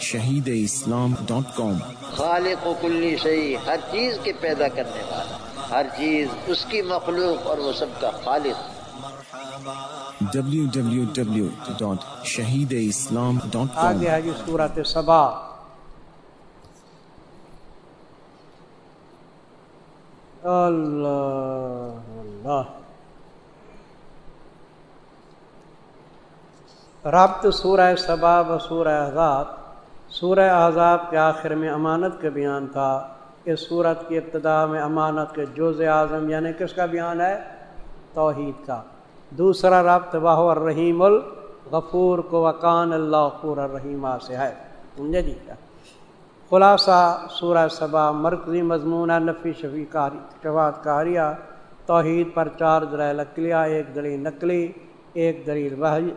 Shaheed Islam dot کام۔ خالق و کلی شہی ہر چیز کے پیدا کرنے والا ہر چیز اس کی مخلوق اور وہ سب کا خالق۔ www.shahideislam.com آگے جی صورت سبا۔ اللہ اللہ۔ ربط سورہ سبا و سورہ احزاب سورہ احزاب کے آخر میں امانت کا بیان تھا۔ اس صورت کی ابتدا میں امانت کے جوز اعظم یعنی کس کا بیان ہے؟ توحید کا۔ دوسرا ربط واہ الرحیم الغفور کو وقان اللہ غفور الرحیمہ سے ہے۔ سمجھے جی؟ کیا خلاصہ سورہ صبا مرکزی مضمون نفی شفیع کاری شفات کاریہ۔ توحید پر چار ذرائع لکلیا ایک دلیل نقلی، ایک دلیل وحی۔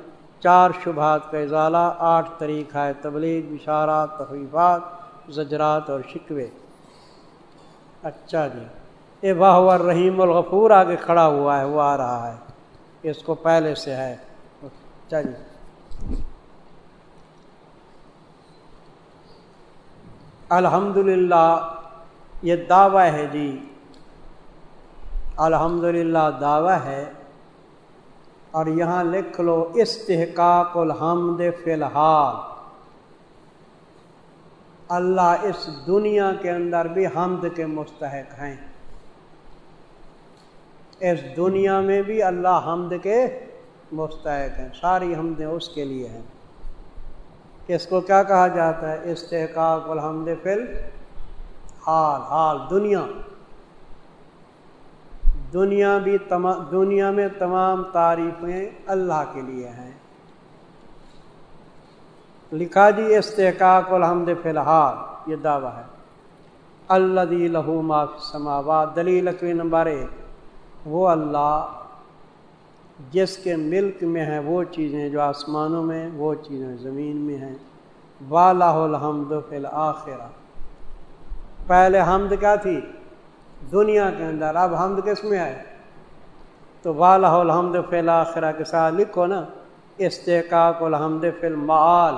چار شبہات کا اضالہ آٹھ طریق ہے، تبلیغ اشارات تخریفات زجرات اور شکوے۔ اچھا جی۔ اے واہ رحیم الغفور، آگے کھڑا ہوا ہے، وہ آ رہا ہے۔ اس کو پہلے سے ہے۔ اچھا جی۔ الحمد للہ یہ دعویٰ ہے جی۔ الحمد للہ دعویٰ ہے۔ اور یہاں لکھ لو، استحقاق الحمد فی الحال۔ اللہ اس دنیا کے اندر بھی حمد کے مستحق ہیں۔ اس دنیا میں بھی اللہ حمد کے مستحق ہیں۔ ساری حمدیں اس کے لیے ہیں۔ اس کو کیا کہا جاتا ہے؟ استحقاق الحمد فل حال حال، دنیا۔ دنیا بھی تمام دنیا میں تمام تعریفیں اللہ کے لیے ہیں۔ لکھا جی استحقاق الحمد فی الحال، یہ دعویٰ ہے۔ اللہ دی لہو معاف سماوات دلیل لکوی نمبر ایک۔ وہ اللہ جس کے ملک میں ہیں، وہ چیزیں جو آسمانوں میں، وہ چیزیں زمین میں ہیں۔ والا الحمد فی الآخرہ۔ پہلے حمد کیا تھی؟ دنیا کے اندر۔ اب حمد کس میں آئے؟ تو والا الحمد فی الآخرہ کے ساتھ لکھو نا۔ استحقاق الحمد فی المعال۔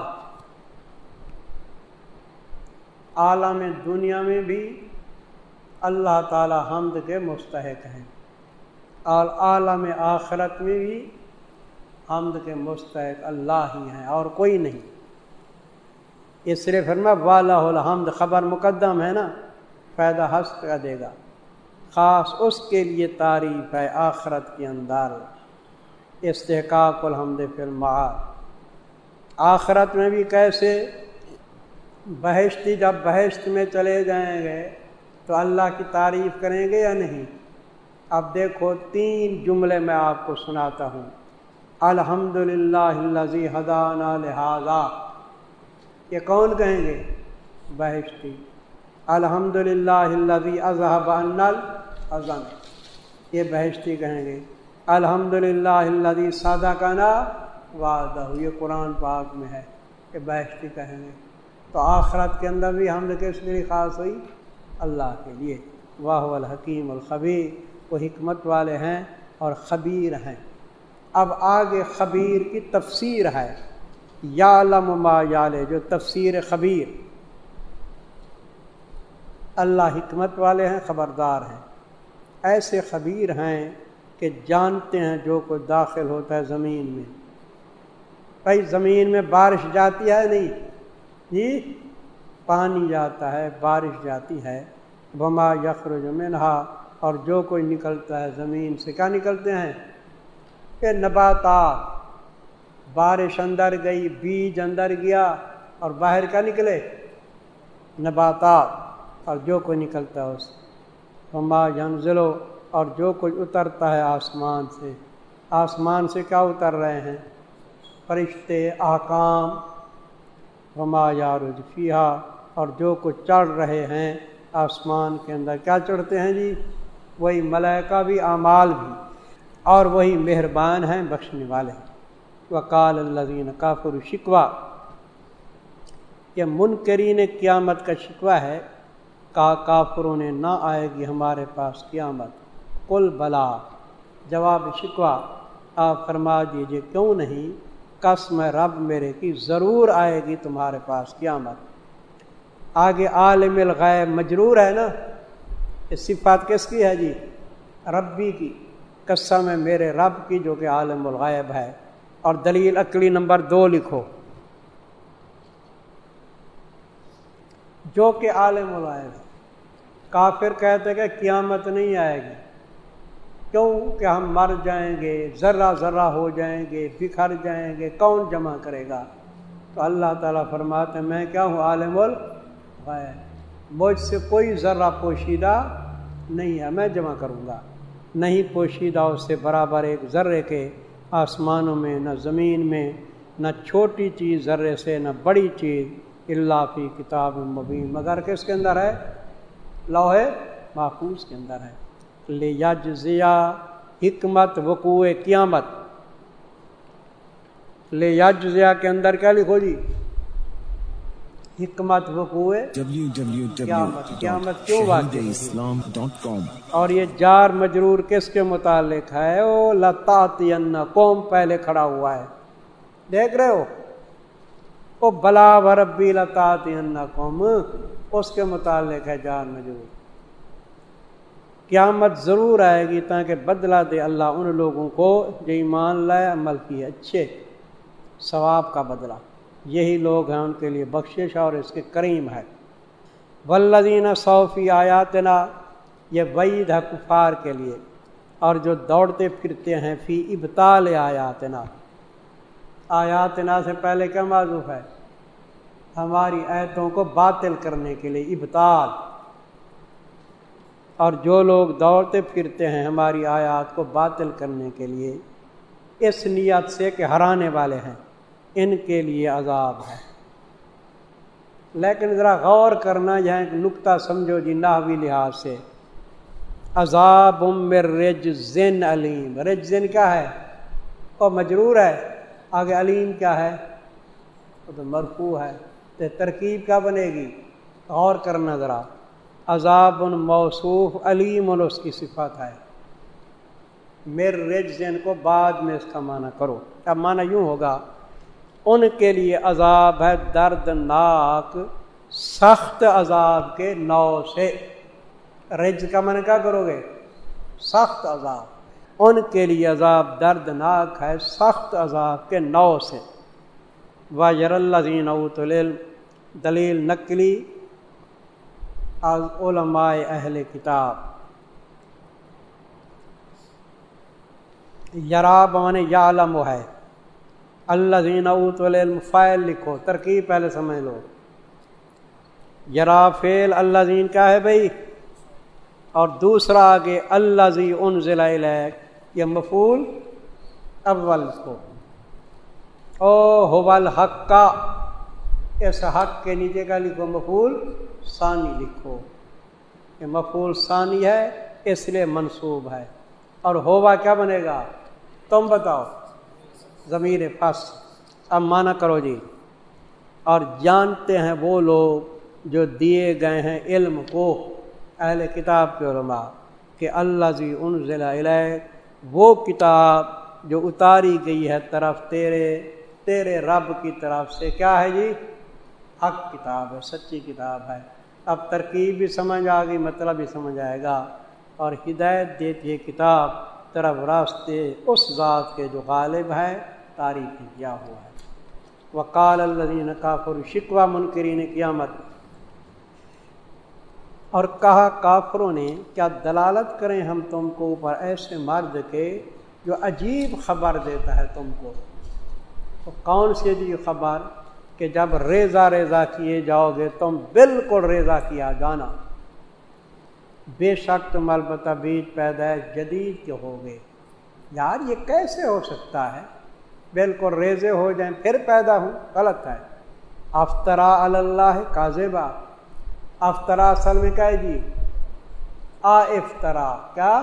عالم دنیا میں بھی اللہ تعالی حمد کے مستحق ہیں۔ اور عالم آخرت میں بھی حمد کے مستحق اللہ ہی ہیں اور کوئی نہیں۔ اس صرف فرما والا الحمد خبر مقدم ہے نا۔ فائدہ ہست کا دے گا۔ خاص اس کے لیے تعریف ہے آخرت کے اندر۔ استحقاق الحمد فلم آخرت میں بھی کیسے بہشتی جب بہشت میں چلے جائیں گے، تو اللہ کی تعریف کریں گے یا نہیں؟ اب دیکھو، تین جملے میں آپ کو سناتا ہوں۔ الحمد للہ حدان لہٰذا۔ یہ کون کہیں گے؟ بہشتی۔ الحمد للہ اذہب ازن یہ بہشتی کہیں گے۔ الحمد للہ سادہ کا نا وعدہ۔ یہ قرآن پاک میں ہے۔ یہ بہشتی کہیں گے۔ تو آخرت کے اندر بھی ہم کس لیے خاص ہوئی؟ اللہ کے لیے۔ واہ الحکیم الخبیر۔ وہ حکمت والے ہیں اور خبیر ہیں۔ اب آگے خبیر کی تفسیر ہے۔ یا ما یالے جو تفسیر خبیر۔ اللہ حکمت والے ہیں، خبردار ہیں۔ ایسے خبیر ہیں کہ جانتے ہیں جو کوئی داخل ہوتا ہے زمین میں۔ بھائی زمین میں بارش جاتی ہے نہیں؟ جی؟ پانی جاتا ہے، بارش جاتی ہے۔ بما یخر منہا، اور جو کوئی نکلتا ہے زمین سے، کیا نکلتے ہیں؟ کہ نباتات۔ بارش اندر گئی، بیج اندر گیا، اور باہر کیا نکلے؟ نباتات، اور جو کوئی نکلتا ہے اس بما ینزلو اور جو کوئی اترتا ہے آسمان سے۔ آسمان سے کیا اتر رہے ہیں؟ فرشتے احکام وما یارجفیہ اور جو کچھ چڑھ رہے ہیں آسمان کے اندر۔ کیا چڑھتے ہیں جی؟ وہی ملائکہ بھی، اعمال بھی۔ اور وہی مہربان ہیں بخشنے والے۔ وکال اللہ کافر شکوہ یہ منکرین قیامت کا شکوہ ہے۔ کا کافروں نے نہ آئے گی ہمارے پاس قیامت۔ کل بلا۔ جواب شکوہ۔ آپ فرما دیجیے، کیوں نہیں؟ قسم رب میرے کی ضرور آئے گی تمہارے پاس قیامت۔ آگے عالم الغیب مجرور ہے نا؟ یہ صفات کس کی ہے جی؟ ربی کی۔ قسم ہے میرے رب کی جو کہ عالم الغیب ہے۔ اور دلیل اکلی نمبر دو لکھو۔ جو کہ عالم الغیب کافر کہتے کہ قیامت نہیں آئے گی۔ کیوں کہ ہم مر جائیں گے، ذرہ ذرہ ہو جائیں گے، بکھر جائیں گے، کون جمع کرے گا؟ تو اللہ تعالیٰ فرماتے میں کیا ہوں؟ عالم الغیب۔ مجھ سے کوئی ذرہ پوشیدہ نہیں ہے، میں جمع کروں گا۔ نہیں پوشیدہ اس سے برابر ایک ذرے کے آسمانوں میں، نہ زمین میں، نہ چھوٹی چیز ذرے سے، نہ بڑی چیز اللہ فی کتاب مبین، مگر کس کے اندر ہے؟ لوہے محفوظ کے اندر ہے۔ لے ضیا حکمت، وقوع قیامت۔ لے ضیا کے اندر کیا لکھو جی؟ حکمت، وقوع قیامت۔ کیوں اور یہ جار مجرور کس کے متعلق ہے؟ او لتاتی قوم پہلے کھڑا ہوا ہے۔ دیکھ رہے ہو؟ او بلا وربی لتاتی قوم، اس کے متعلق ہے جار مجرور قیامت ضرور آئے گی تاکہ بدلہ دے اللہ ان لوگوں کو جو ایمان لائے، عمل کیے۔ اچھے ثواب کا بدلہ۔ یہی لوگ ہیں ان کے لیے بخشش اور اس کے کریم ہے۔ ولدین صوفی آیاتنا، یہ وعید ہے کفار کے لیے۔ اور جو دوڑتے پھرتے ہیں فی ابتال آیاتنا۔ آیاتنا سے پہلے کیا معذوف ہے؟ ہماری ایتوں کو باطل کرنے کے لیے ابتال اور جو لوگ دوڑتے پھرتے ہیں ہماری آیات کو باطل کرنے کے لیے، اس نیت سے کہ ہرانے والے ہیں، ان کے لیے عذاب ہے۔ لیکن ذرا غور کرنا، یہاں ایک نقطہ سمجھو جی ناوی لحاظ سے۔ عذاب رج زین علیم۔ رج زین کیا ہے؟ وہ مجرور ہے۔ آگے علیم کیا ہے؟ وہ تو مرفوع ہے۔ تو ترکیب کیا بنے گی؟ غور کرنا ذرا۔ عذاب موصوف، علیم اس کی صفت ہے۔ میر رجزن کو بعد میں اس کا معنی کرو۔ اب معنی یوں ہوگا؟ ان کے لیے عذاب ہے دردناک، سخت عذاب کے نو سے۔ رج کا من کیا کرو گے؟ سخت عذاب۔ ان کے لیے عذاب دردناک ہے، سخت عذاب کے نو سے۔ واجر اللہ اوت دلیل نقلی از علماء اہل کتاب۔ یراب من یا علم ہے۔ اللہ زین اوت فائل لکھو، ترکیب پہلے سمجھ لو۔ یرا فیل اللہ زین کیا ہے بھائی؟ اور دوسرا آگے اللہ زی ان ضلع یہ مفول اول کو۔ او ہوبل حق کا، اس حق کے نیچے کا لکھو مفول ثانی لکھو۔ یہ مفول ثانی ہے، اس لیے منصوب ہے۔ اور ہوا کیا بنے گا؟ تم بتاؤ، ضمیر پس اب مانا کرو جی۔ اور جانتے ہیں وہ لوگ جو دیے گئے ہیں علم کو، اہل کتاب کے علماء، کہ اللہ زی ان ضلع وہ کتاب جو اتاری گئی ہے طرف تیرے تیرے رب کی طرف سے، کیا ہے جی؟ حق کتاب ہے، سچی کتاب ہے۔ اب ترکیب بھی سمجھ آ گئی مطلب بھی سمجھ آئے گا۔ اور ہدایت دیتی ہے کتاب طرف راستے اس ذات کے جو غالب ہے تاریخ کیا ہوا ہے۔ وقال اللہ کافر شکوہ منکرین قیامت۔ اور کہا، کافروں نے، کیا دلالت کریں ہم تم کو اوپر ایسے مرد کے جو عجیب خبر دیتا ہے تم کو؟ تو کون سی عجیب خبر کہ جب ریزا ریزا کیے جاؤ گے تم بالکل ریزا کیا جانا؟ بے شک تم البتہ بیج پیدا جدید کے ہوگے یار یہ کیسے ہو سکتا ہے؟ بالکل ریزے ہو جائیں پھر پیدا ہوں، غلط ہے۔ افطرا اللہ کازیبا افطرا اصل میں کہے جی؟ آ افطرا کیا؟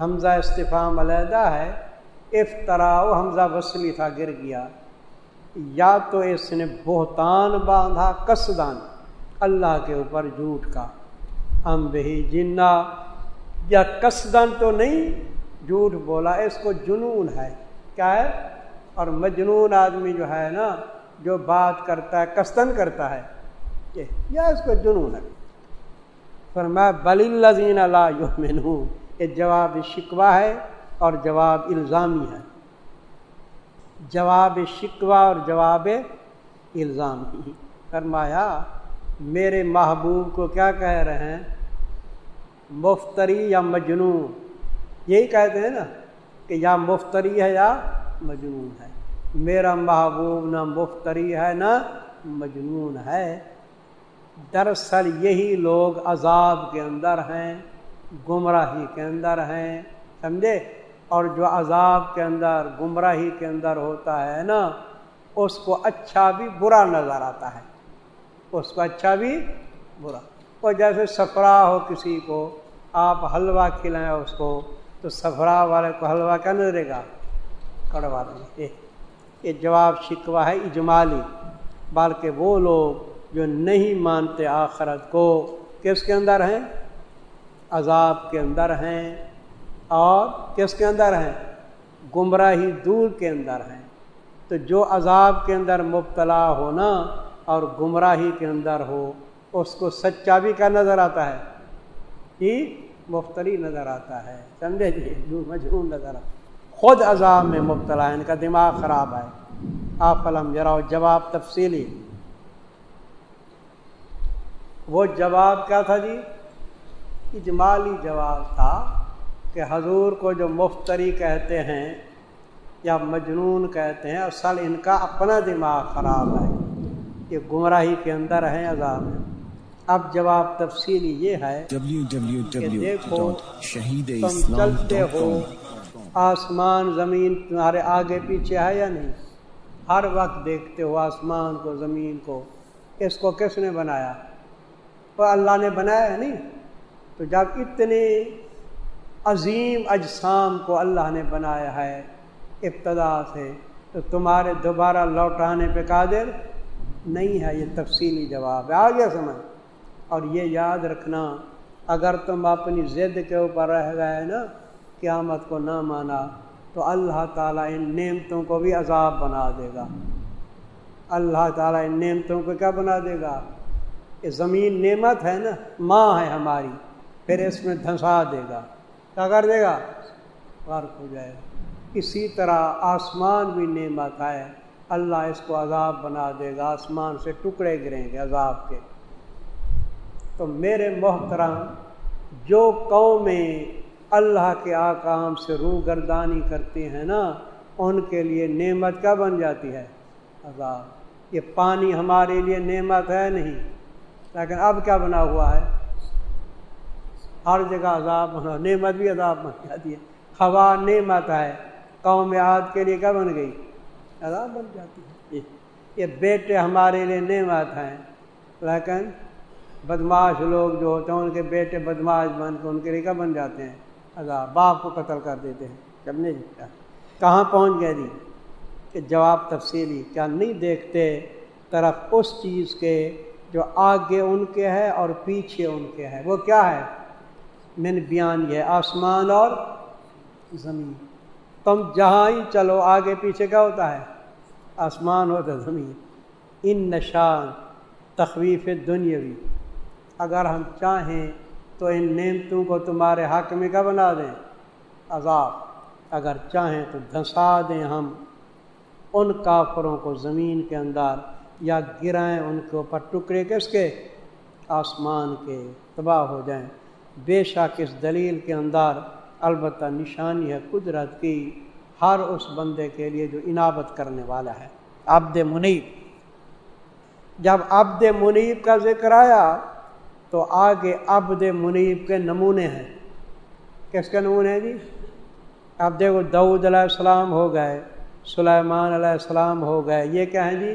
حمزہ استفام علیحدہ ہے۔ افطرا وہ حمزہ وصلی تھا، گر گیا۔ یا تو اس نے بہتان باندھا کسدان اللہ کے اوپر جھوٹ کا۔ ہم بہی جنا یا کسدان تو نہیں، جھوٹ بولا، اس کو جنون ہے۔ کیا ہے؟ اور مجنون آدمی جو ہے نا، جو بات کرتا ہے کستن کرتا ہے۔ یہ اس کو جنون ہے۔ پر بل الزین اللہ یہ جواب شکوہ ہے اور جواب الزامی ہے۔ جواب شکوہ اور جواب الزامی۔ فرمایا، میرے محبوب کو کیا کہہ رہے ہیں؟ مفتری یا مجنون؟ یہی کہتے ہیں نا کہ یا مفتری ہے یا مجنون ہے۔ میرا محبوب نہ مفتری ہے، نہ مجنون ہے۔ دراصل یہی لوگ عذاب کے اندر ہیں، گمراہی کے اندر ہیں، سمجھے؟ اور جو عذاب کے اندر، گمراہی کے اندر ہوتا ہے نا، اس کو اچھا بھی برا نظر آتا ہے۔ اس کو اچھا بھی برا۔ اور جیسے سفرا ہو کسی کو، آپ حلوہ کھلائیں اس کو، تو سفرا والے کو حلوہ کیا نظرے گا؟ کڑوا دیں یہ جواب شکوہ ہے اجمالی، بلکہ وہ لوگ جو نہیں مانتے آخرت کو کس کے اندر ہیں؟ عذاب کے اندر ہیں اور کس کے اندر ہیں؟ گمراہی دور کے اندر ہیں۔ تو جو عذاب کے اندر مبتلا ہونا اور گمراہی کے اندر ہو، اس کو سچا بھی کا نظر آتا ہے؟ جی، کہ مفتری نظر آتا ہے۔ سمجھے؟ جی جو مجھون نظر آتا خود عذاب میں مبتلا ہے، ان کا دماغ خراب ہے۔ آپ علم ذرا جواب تفصیلی۔ وہ جواب کیا تھا جی؟ اجمالی جواب تھا کہ حضور کو جو مفتری کہتے ہیں یا مجنون کہتے ہیں، اصل ان کا اپنا دماغ خراب ہے۔ یہ گمراہی کے اندر ہیں، عذاب میں اب جواب تفصیلی یہ ہے کہ دیکھو، تم چلتے ہو، آسمان زمین تمہارے آگے پیچھے ہے یا نہیں؟ ہر وقت دیکھتے ہو آسمان کو، زمین کو۔ اس کو کس نے بنایا؟ تو اللہ نے بنایا ہے نہیں، تو جب اتنے عظیم اجسام کو اللہ نے بنایا ہے، ابتدا سے، تو تمہارے دوبارہ لوٹانے پہ قادر نہیں ہے، یہ تفصیلی جواب ہے۔ آگے سمجھ۔ اور یہ یاد رکھنا، اگر تم اپنی ضد کے اوپر رہ گئے نا، قیامت کو نہ مانا، تو اللہ تعالیٰ ان نعمتوں کو بھی عذاب بنا دے گا۔ اللہ تعالیٰ ان نعمتوں کو کیا بنا دے گا؟ یہ زمین نعمت ہے نا، ماں ہے ہماری، پھر اس میں دھنسا دے گا۔ کیا کر دے گا؟ غرق ہو جائے گا۔ اسی طرح آسمان بھی نعمت ہے۔ اللہ اس کو عذاب بنا دے گا، آسمان سے ٹکڑے گریں گے عذاب کے۔ تو میرے محترم، جو قومیں اللہ کے آکام سے روح گردانی کرتی ہیں نا، ان کے لیے نعمت کیا بن جاتی ہے؟ عذاب۔ یہ پانی ہمارے لیے نعمت ہے نہیں؟ لیکن اب کیا بنا ہوا ہے؟ ہر جگہ عذاب بنا نعمت بھی عذاب بن جاتی ہے۔ ہوا نعمت ہے۔ قوم عاد کے لیے کیا بن گئی؟ عذاب بن جاتی ہے۔ یہ بیٹے ہمارے لیے نعمت ہیں۔ لیکن بدماش لوگ جو ہوتے ہیں ان کے بیٹے بدماش بن کے ان کے لیے کیا بن جاتے ہیں؟ عذاب۔ باپ کو قتل کر دیتے ہیں۔ جب نہیں کہاں پہنچ گئے جی؟ کہ جواب تفصیلی کیا نہیں دیکھتے طرف اس چیز کے جو آگے ان کے ہے اور پیچھے ان کے ہے، وہ کیا ہے؟ میں نے بیان یہ آسمان اور زمین۔ تم جہاں ہی چلو، آگے پیچھے کیا ہوتا ہے؟ آسمان ہوتا زمین۔ ان نشان، تخویف دنیاوی۔ اگر ہم چاہیں تو ان نعمتوں کو تمہارے حق میں کیا بنا دیں؟ عذاب۔ اگر چاہیں تو دھنسا دیں ہم ان کافروں کو زمین کے اندر۔ یا گرائیں ان کے اوپر ٹکڑے کس کے آسمان کے تباہ ہو جائیں۔ بے شک اس دلیل کے اندر البتہ نشانی ہے قدرت کی ہر اس بندے کے لیے جو انابت کرنے والا ہے۔ عبد منیب۔ جب عبد منیب کا ذکر آیا تو آگے عبد منیب کے نمونے ہیں۔ کس کے نمونے ہیں جی؟ اب دیکھو دعود علیہ السلام ہو گئے، سلیمان علیہ السلام ہو گئے، یہ کیا ہیں جی؟